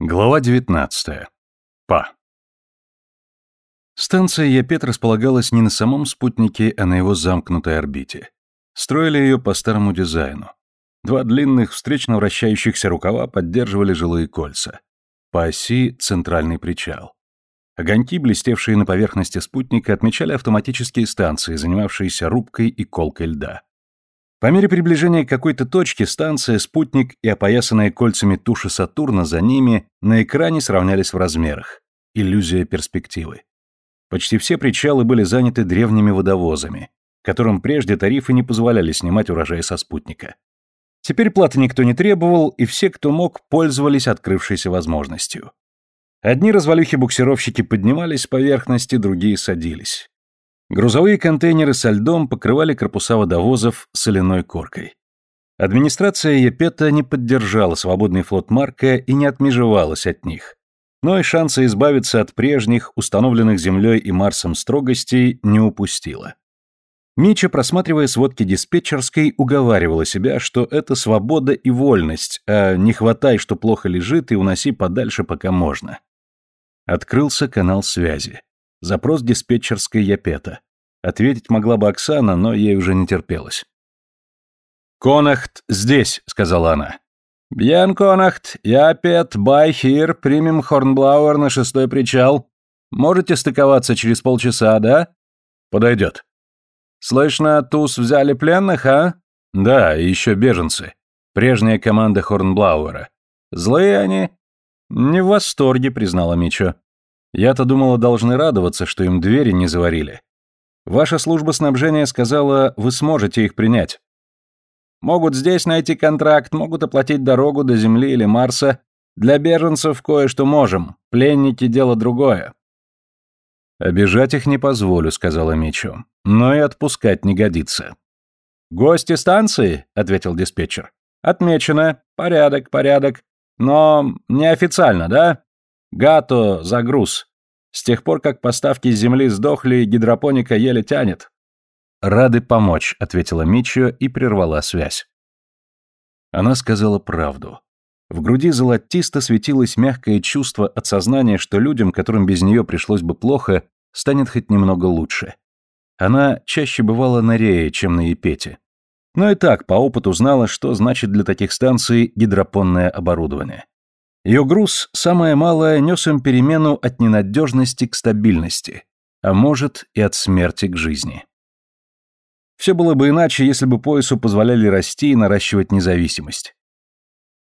Глава 19. Па. Станция Япет располагалась не на самом спутнике, а на его замкнутой орбите. Строили ее по старому дизайну. Два длинных, встречно вращающихся рукава поддерживали жилые кольца. По оси — центральный причал. Огоньки, блестевшие на поверхности спутника, отмечали автоматические станции, занимавшиеся рубкой и колкой льда. По мере приближения к какой-то точке станция, спутник и опоясанные кольцами туши Сатурна за ними на экране сравнялись в размерах. Иллюзия перспективы. Почти все причалы были заняты древними водовозами, которым прежде тарифы не позволяли снимать урожай со спутника. Теперь платы никто не требовал, и все, кто мог, пользовались открывшейся возможностью. Одни развалюхи-буксировщики поднимались с поверхности, другие садились. Грузовые контейнеры со льдом покрывали корпуса водовозов соляной коркой. Администрация Епета не поддержала свободный флот Марка и не отмежевалась от них. Но и шанса избавиться от прежних, установленных Землей и Марсом строгостей, не упустила. Мича, просматривая сводки диспетчерской, уговаривала себя, что это свобода и вольность, а не хватай, что плохо лежит, и уноси подальше, пока можно. Открылся канал связи. Запрос диспетчерской Япета. Ответить могла бы Оксана, но ей уже не терпелось. «Конахт здесь», — сказала она. «Бьен, Конахт, Япет, Байхир, примем Хорнблауэр на шестой причал. Можете стыковаться через полчаса, да?» «Подойдет». «Слышно, Туз взяли пленных, а?» «Да, и еще беженцы. Прежняя команда Хорнблауэра. Злые они?» «Не в восторге», — признала Мичо. Я-то думала, должны радоваться, что им двери не заварили. Ваша служба снабжения сказала, вы сможете их принять. Могут здесь найти контракт, могут оплатить дорогу до Земли или Марса. Для беженцев кое-что можем. Пленники — дело другое. «Обижать их не позволю», — сказала Мичо. «Но и отпускать не годится». «Гости станции?» — ответил диспетчер. «Отмечено. Порядок, порядок. Но неофициально, да?» Гато, загруз. С тех пор, как поставки земли сдохли, гидропоника еле тянет. Рады помочь, ответила Мичио и прервала связь. Она сказала правду. В груди золотисто светилось мягкое чувство от сознания, что людям, которым без нее пришлось бы плохо, станет хоть немного лучше. Она чаще бывала на Рее, чем на Епете. Но и так по опыту знала, что значит для таких станций гидропонное оборудование. Ее груз, самое малое, нес им перемену от ненадежности к стабильности, а может и от смерти к жизни. Все было бы иначе, если бы поясу позволяли расти и наращивать независимость.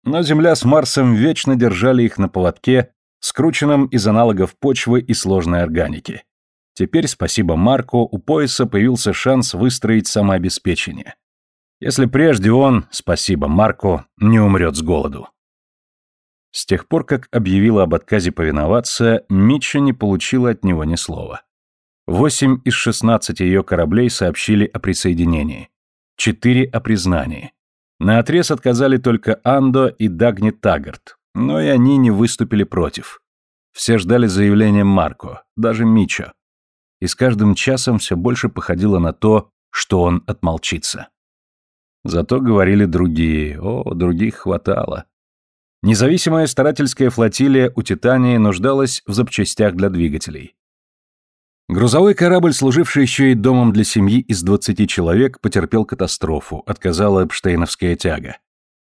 Но Земля с Марсом вечно держали их на поводке, скрученном из аналогов почвы и сложной органики. Теперь, спасибо Марку, у пояса появился шанс выстроить самообеспечение. Если прежде он, спасибо Марку, не умрет с голоду. С тех пор, как объявила об отказе повиноваться, Митча не получила от него ни слова. Восемь из шестнадцати ее кораблей сообщили о присоединении. Четыре о признании. На отрез отказали только Андо и Дагни Таггарт, но и они не выступили против. Все ждали заявления Марко, даже Мичо. И с каждым часом все больше походило на то, что он отмолчится. Зато говорили другие, о, других хватало. Независимая старательская флотилия у Титании нуждалась в запчастях для двигателей. Грузовой корабль, служивший еще и домом для семьи из 20 человек, потерпел катастрофу, отказала Эпштейновская тяга.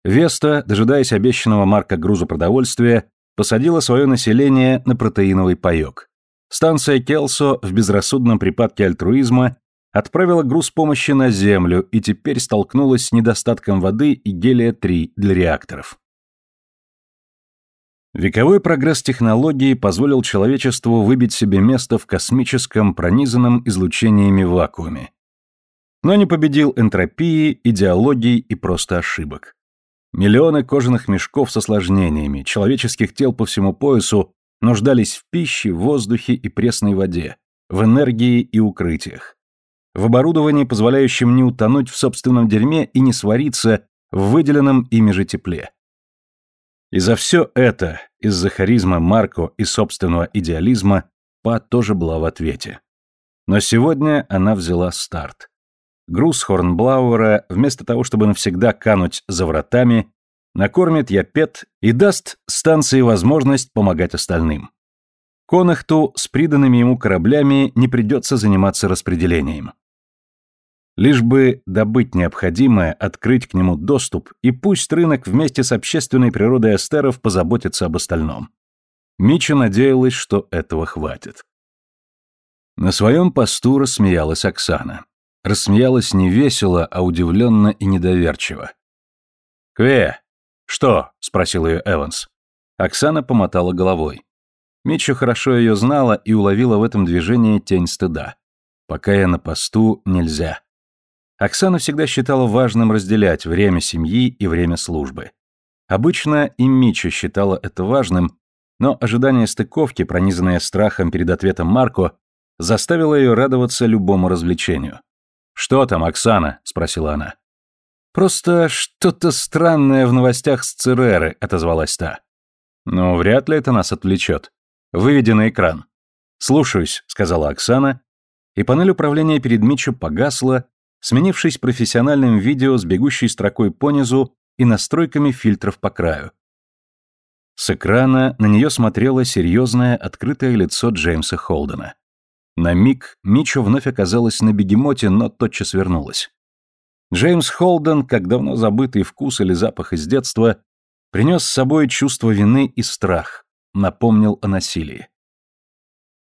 Веста, дожидаясь обещанного марка груза продовольствия, посадила свое население на протеиновый паек. Станция Келсо в безрассудном припадке альтруизма отправила груз помощи на Землю и теперь столкнулась с недостатком воды и гелия-3 для реакторов. Вековой прогресс технологии позволил человечеству выбить себе место в космическом, пронизанном излучениями вакууме. Но не победил энтропии, идеологий и просто ошибок. Миллионы кожаных мешков с осложнениями, человеческих тел по всему поясу нуждались в пище, воздухе и пресной воде, в энергии и укрытиях. В оборудовании, позволяющем не утонуть в собственном дерьме и не свариться в выделенном ими же тепле. И за все это, из-за харизма Марко и собственного идеализма, Па тоже была в ответе. Но сегодня она взяла старт. Груз Хорнблауэра, вместо того, чтобы навсегда кануть за вратами, накормит Япет и даст станции возможность помогать остальным. Конахту с приданными ему кораблями не придется заниматься распределением. Лишь бы добыть необходимое, открыть к нему доступ, и пусть рынок вместе с общественной природой эстеров позаботится об остальном. Мича надеялась, что этого хватит. На своем посту рассмеялась Оксана. Рассмеялась не весело, а удивленно и недоверчиво. «Кве, что?» — спросил ее Эванс. Оксана помотала головой. Митчу хорошо ее знала и уловила в этом движении тень стыда. Пока я на посту, нельзя. Оксана всегда считала важным разделять время семьи и время службы. Обычно и Митча считала это важным, но ожидание стыковки, пронизанное страхом перед ответом Марко, заставило ее радоваться любому развлечению. «Что там, Оксана?» — спросила она. «Просто что-то странное в новостях с Цереры», — отозвалась та. «Ну, вряд ли это нас отвлечет. Выведи на экран». «Слушаюсь», — сказала Оксана, и панель управления перед Митчу погасла, сменившись профессиональным видео с бегущей строкой понизу и настройками фильтров по краю. С экрана на нее смотрело серьезное открытое лицо Джеймса Холдена. На миг Митчу вновь оказалась на бегемоте, но тотчас вернулась. Джеймс Холден, как давно забытый вкус или запах из детства, принес с собой чувство вины и страх, напомнил о насилии.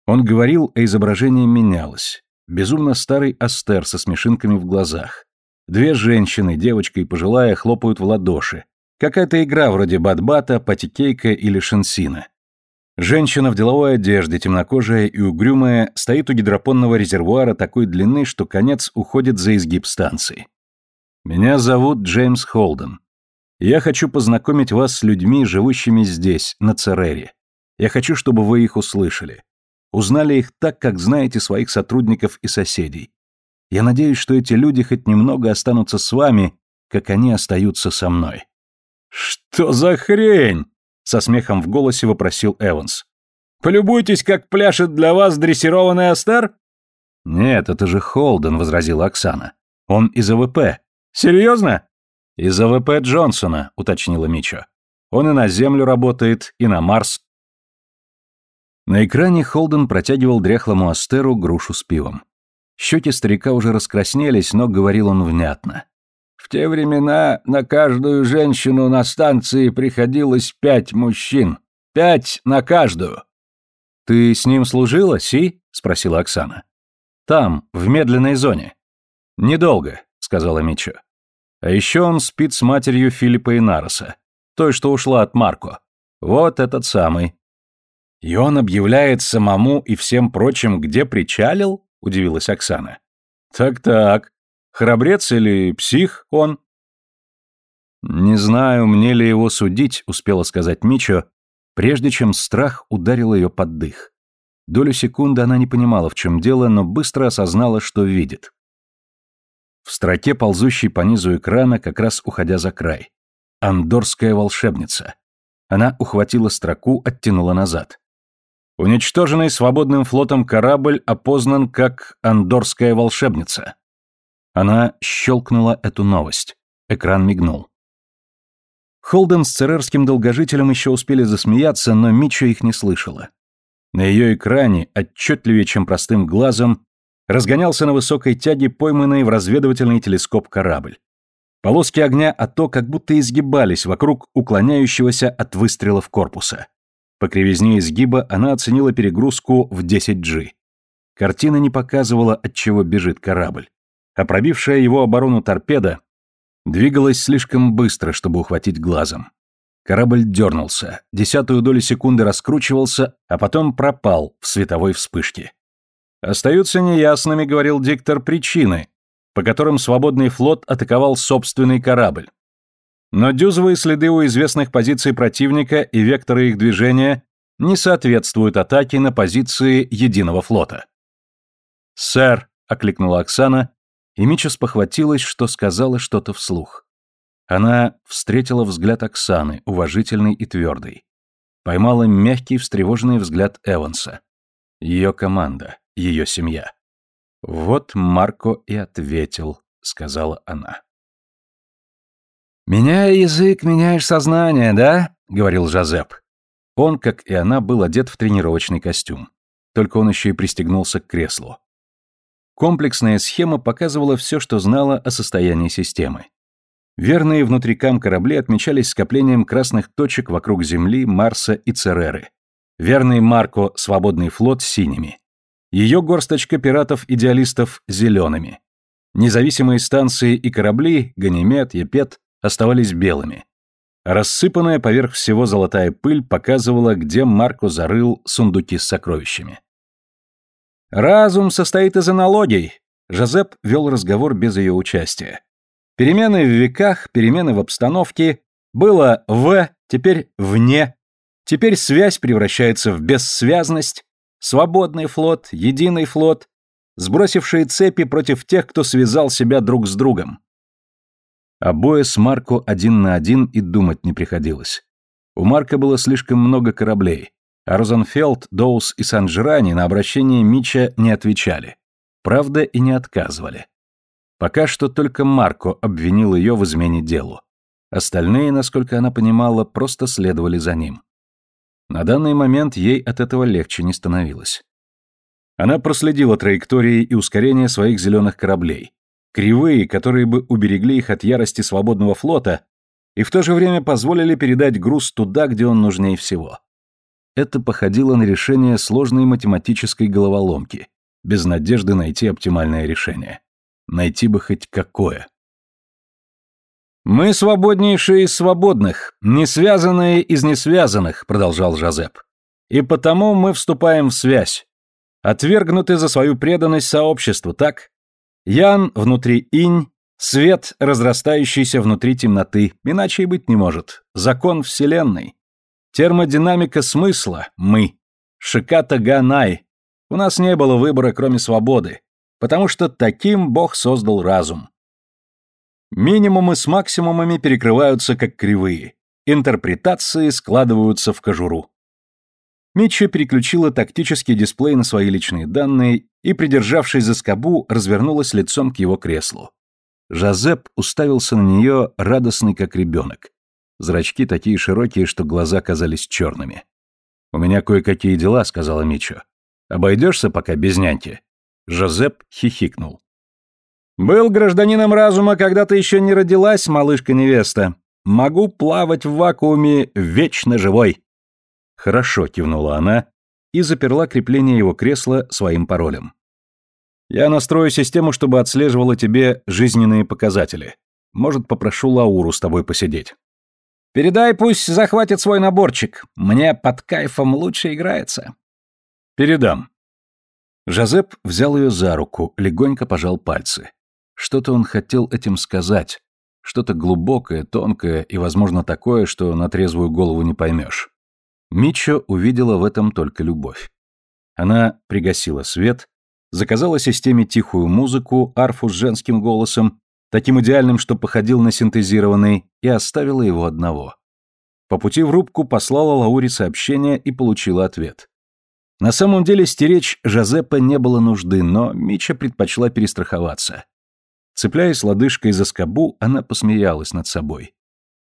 Он говорил, а изображение менялось. Безумно старый Астер со смешинками в глазах. Две женщины, девочка и пожилая, хлопают в ладоши. Какая-то игра вроде Бадбата, Патикейка или Шенсина. Женщина в деловой одежде, темнокожая и угрюмая, стоит у гидропонного резервуара такой длины, что конец уходит за изгиб станции. Меня зовут Джеймс Холден. Я хочу познакомить вас с людьми, живущими здесь, на Церере. Я хочу, чтобы вы их услышали. Узнали их так, как знаете своих сотрудников и соседей. Я надеюсь, что эти люди хоть немного останутся с вами, как они остаются со мной. Что за хрень? со смехом в голосе вопросил Эванс. Полюбуйтесь, как пляшет для вас дрессированный Астер? Нет, это же Холден, возразила Оксана. Он из АВП. «Серьезно?» «Из АВП Джонсона», — уточнила Мичо. «Он и на Землю работает, и на Марс». На экране Холден протягивал дряхлому Астеру грушу с пивом. Щеки старика уже раскраснелись, но говорил он внятно. «В те времена на каждую женщину на станции приходилось пять мужчин. Пять на каждую». «Ты с ним служила, Си?» — спросила Оксана. «Там, в медленной зоне». «Недолго», — сказала Мичо. А еще он спит с матерью Филиппа Инароса, той, что ушла от Марко. Вот этот самый. И он объявляет самому и всем прочим, где причалил? Удивилась Оксана. Так-так. Храбрец или псих он? Не знаю, мне ли его судить, успела сказать Мичо, прежде чем страх ударил ее под дых. Долю секунды она не понимала, в чем дело, но быстро осознала, что видит. В строке, ползущей по низу экрана, как раз уходя за край. Андорская волшебница. Она ухватила строку, оттянула назад. Уничтоженный свободным флотом корабль опознан как Андорская волшебница. Она щелкнула эту новость. Экран мигнул. Холден с церерским долгожителем еще успели засмеяться, но Мичо их не слышала. На ее экране, отчетливее, чем простым глазом, разгонялся на высокой тяге пойманный в разведывательный телескоп корабль. Полоски огня АТО как будто изгибались вокруг уклоняющегося от выстрелов корпуса. По кривизне изгиба она оценила перегрузку в 10G. Картина не показывала, от чего бежит корабль. А пробившая его оборону торпеда двигалась слишком быстро, чтобы ухватить глазом. Корабль дернулся, десятую долю секунды раскручивался, а потом пропал в световой вспышке. Остаются неясными, говорил диктор, причины, по которым свободный флот атаковал собственный корабль. Но дюзовые следы у известных позиций противника и векторы их движения не соответствуют атаке на позиции единого флота. «Сэр», — окликнула Оксана, и Мича спохватилась, что сказала что-то вслух. Она встретила взгляд Оксаны, уважительный и твердый. Поймала мягкий, встревоженный взгляд Эванса. Ее команда ее семья. Вот Марко и ответил, сказала она. «Меняя язык, меняешь сознание, да?» — говорил Жозеп. Он, как и она, был одет в тренировочный костюм. Только он еще и пристегнулся к креслу. Комплексная схема показывала все, что знала о состоянии системы. Верные внутрикам корабли отмечались скоплением красных точек вокруг Земли, Марса и Цереры. Верный Марко «Свободный флот» синими. Ее горсточка пиратов-идеалистов зелеными. Независимые станции и корабли, Ганимед, Епет, оставались белыми. Рассыпанная поверх всего золотая пыль показывала, где Марко зарыл сундуки с сокровищами. «Разум состоит из аналогий», — Жозеп вел разговор без ее участия. Перемены в веках, перемены в обстановке. Было «в», теперь «вне». Теперь связь превращается в бессвязность. Свободный флот, единый флот, сбросившие цепи против тех, кто связал себя друг с другом. Обои с Марко один на один и думать не приходилось. У Марка было слишком много кораблей, а Розенфелд, Доус и Сан-Жирани на обращение Мича не отвечали. Правда, и не отказывали. Пока что только Марко обвинил ее в измене делу. Остальные, насколько она понимала, просто следовали за ним. На данный момент ей от этого легче не становилось. Она проследила траектории и ускорение своих зеленых кораблей, кривые, которые бы уберегли их от ярости свободного флота и в то же время позволили передать груз туда, где он нужнее всего. Это походило на решение сложной математической головоломки, без надежды найти оптимальное решение. Найти бы хоть какое. «Мы свободнейшие из свободных, не связанные из несвязанных», — продолжал Жозеп. «И потому мы вступаем в связь. Отвергнуты за свою преданность сообществу, так? Ян внутри инь, свет, разрастающийся внутри темноты, иначе и быть не может. Закон Вселенной. Термодинамика смысла — мы. Шиката Ганай. У нас не было выбора, кроме свободы потому что таким Бог создал разум. Минимумы с максимумами перекрываются как кривые, интерпретации складываются в кожуру. Митча переключила тактический дисплей на свои личные данные и, придержавшись за скобу, развернулась лицом к его креслу. Жозеп уставился на нее, радостный как ребенок. Зрачки такие широкие, что глаза казались черными. «У меня кое-какие дела», — сказала Митчо. «Обойдешься пока без няньки?» Жозеп хихикнул. «Был гражданином разума, когда ты еще не родилась, малышка-невеста. Могу плавать в вакууме вечно живой». «Хорошо», — кивнула она и заперла крепление его кресла своим паролем. «Я настрою систему, чтобы отслеживала тебе жизненные показатели. Может, попрошу Лауру с тобой посидеть». «Передай, пусть захватит свой наборчик. Мне под кайфом лучше играется». «Передам», Жозеп взял ее за руку, легонько пожал пальцы. Что-то он хотел этим сказать. Что-то глубокое, тонкое и, возможно, такое, что на трезвую голову не поймешь. Мичо увидела в этом только любовь. Она пригасила свет, заказала системе тихую музыку, арфу с женским голосом, таким идеальным, что походил на синтезированный, и оставила его одного. По пути в рубку послала Лауре сообщение и получила ответ. На самом деле стеречь Жозеппа не было нужды, но Мича предпочла перестраховаться. Цепляясь лодыжкой за скобу, она посмеялась над собой.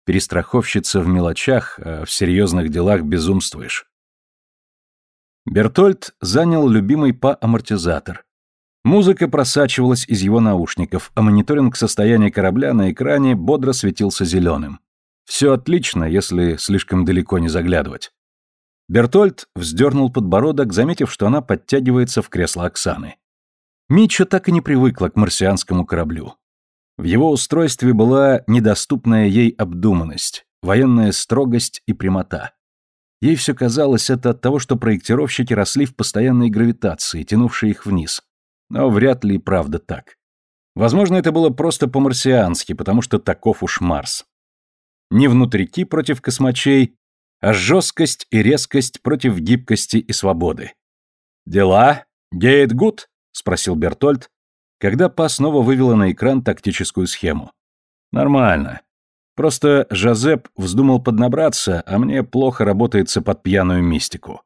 Перестраховщица в мелочах, а в серьезных делах безумствуешь. Бертольд занял любимый па-амортизатор. Музыка просачивалась из его наушников, а мониторинг состояния корабля на экране бодро светился зеленым. Все отлично, если слишком далеко не заглядывать. Бертольд вздернул подбородок, заметив, что она подтягивается в кресло Оксаны. Митча так и не привыкла к марсианскому кораблю. В его устройстве была недоступная ей обдуманность, военная строгость и прямота. Ей все казалось это от того, что проектировщики росли в постоянной гравитации, тянувшей их вниз. Но вряд ли и правда так. Возможно, это было просто по-марсиански, потому что таков уж Марс. Не внутрики против космачей, а жесткость и резкость против гибкости и свободы. «Дела? Гейт гуд?» — спросил Бертольд, когда Па снова вывела на экран тактическую схему. «Нормально. Просто Жозеп вздумал поднабраться, а мне плохо работается под пьяную мистику».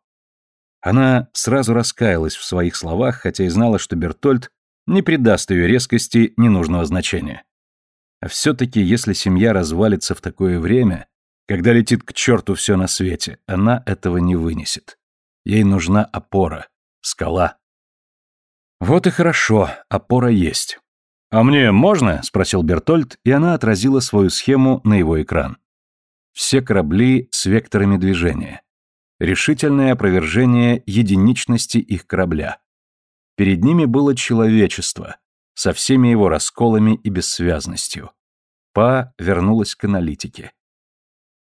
Она сразу раскаялась в своих словах, хотя и знала, что Бертольд не придаст ее резкости ненужного значения. А все-таки, если семья развалится в такое время, когда летит к черту все на свете, она этого не вынесет. Ей нужна опора, скала. Вот и хорошо, опора есть. «А мне можно?» — спросил Бертольд, и она отразила свою схему на его экран. Все корабли с векторами движения. Решительное опровержение единичности их корабля. Перед ними было человечество, со всеми его расколами и бессвязностью. Па вернулась к аналитике.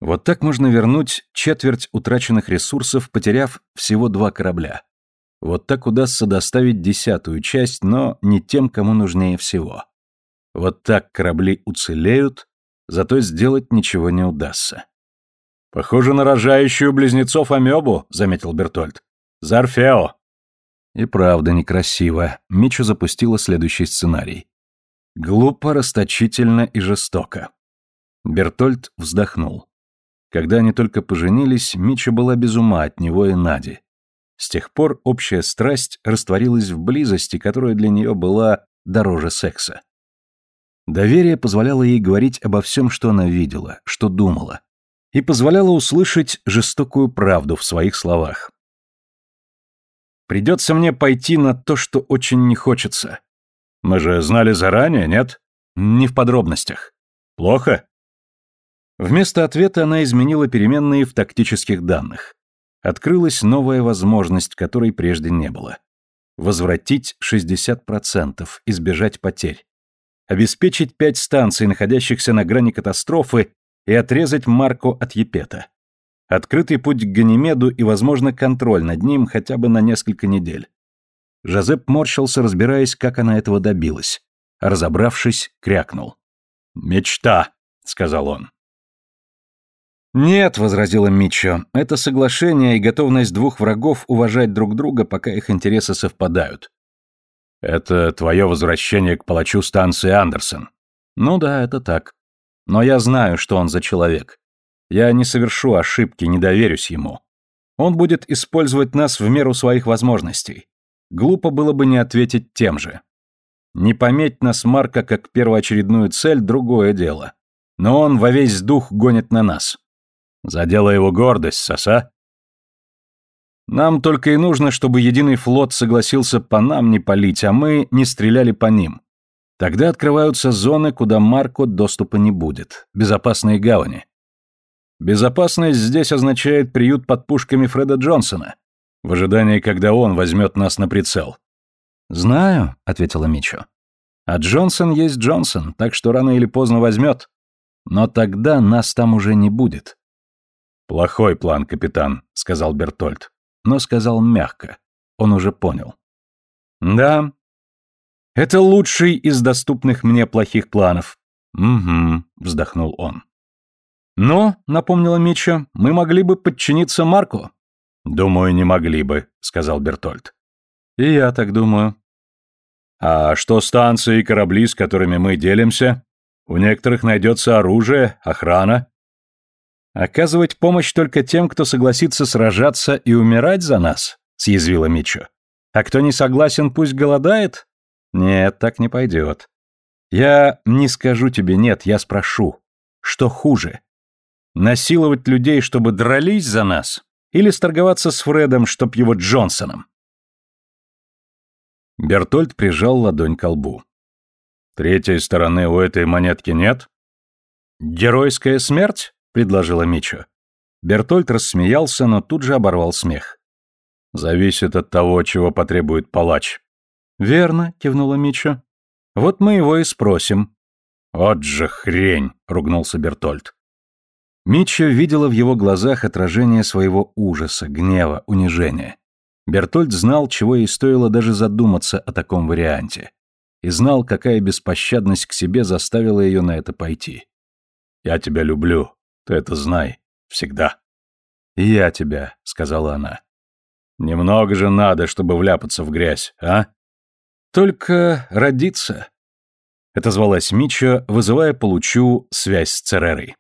Вот так можно вернуть четверть утраченных ресурсов, потеряв всего два корабля. Вот так удастся доставить десятую часть, но не тем, кому нужнее всего. Вот так корабли уцелеют, зато сделать ничего не удастся. «Похоже на рожающую близнецов амебу», — заметил Бертольд. «Зарфео». И правда некрасиво. Мичу запустила следующий сценарий. Глупо, расточительно и жестоко. Бертольд вздохнул. Когда они только поженились, Мича была без ума от него и Нади. С тех пор общая страсть растворилась в близости, которая для нее была дороже секса. Доверие позволяло ей говорить обо всем, что она видела, что думала, и позволяло услышать жестокую правду в своих словах. «Придется мне пойти на то, что очень не хочется. Мы же знали заранее, нет? Не в подробностях. Плохо?» Вместо ответа она изменила переменные в тактических данных открылась новая возможность, которой прежде не было. Возвратить 60%, избежать потерь. Обеспечить пять станций, находящихся на грани катастрофы, и отрезать Марко от Епета. Открытый путь к Ганимеду и, возможно, контроль над ним хотя бы на несколько недель. Жозеп морщился, разбираясь, как она этого добилась. разобравшись, крякнул. «Мечта», — сказал он. «Нет», — возразила Митчо, — «это соглашение и готовность двух врагов уважать друг друга, пока их интересы совпадают». «Это твое возвращение к палачу станции Андерсон». «Ну да, это так. Но я знаю, что он за человек. Я не совершу ошибки, не доверюсь ему. Он будет использовать нас в меру своих возможностей. Глупо было бы не ответить тем же. Не пометь нас Марка как первоочередную цель – другое дело. Но он во весь дух гонит на нас. Задела его гордость, соса. Нам только и нужно, чтобы единый флот согласился по нам не палить, а мы не стреляли по ним. Тогда открываются зоны, куда Марко доступа не будет. Безопасные гавани. Безопасность здесь означает приют под пушками Фреда Джонсона, в ожидании, когда он возьмет нас на прицел. «Знаю», — ответила Мичо. «А Джонсон есть Джонсон, так что рано или поздно возьмет. Но тогда нас там уже не будет. «Плохой план, капитан», — сказал Бертольд. Но сказал мягко. Он уже понял. «Да, это лучший из доступных мне плохих планов». «Угу», — вздохнул он. «Но», — напомнила Мича, — «мы могли бы подчиниться Марку». «Думаю, не могли бы», — сказал Бертольд. «И я так думаю». «А что станции и корабли, с которыми мы делимся? У некоторых найдется оружие, охрана. «Оказывать помощь только тем, кто согласится сражаться и умирать за нас?» — съязвила Мичо. «А кто не согласен, пусть голодает?» «Нет, так не пойдет. Я не скажу тебе нет, я спрошу. Что хуже? Насиловать людей, чтобы дрались за нас? Или сторговаться с Фредом, чтоб его Джонсоном?» Бертольд прижал ладонь к лбу. «Третьей стороны у этой монетки нет?» «Геройская смерть?» Предложила Мичо. Бертольд рассмеялся, но тут же оборвал смех. «Зависит от того, чего потребует палач». «Верно», — кивнула Мичо. «Вот мы его и спросим». «Вот же хрень!» — ругнулся Бертольд. Митча видела в его глазах отражение своего ужаса, гнева, унижения. Бертольд знал, чего ей стоило даже задуматься о таком варианте. И знал, какая беспощадность к себе заставила ее на это пойти. «Я тебя люблю», ты это знай. Всегда. «И я тебя», — сказала она. «Немного же надо, чтобы вляпаться в грязь, а?» «Только родиться», — Это звалась Мичо, вызывая получу связь с Церерой.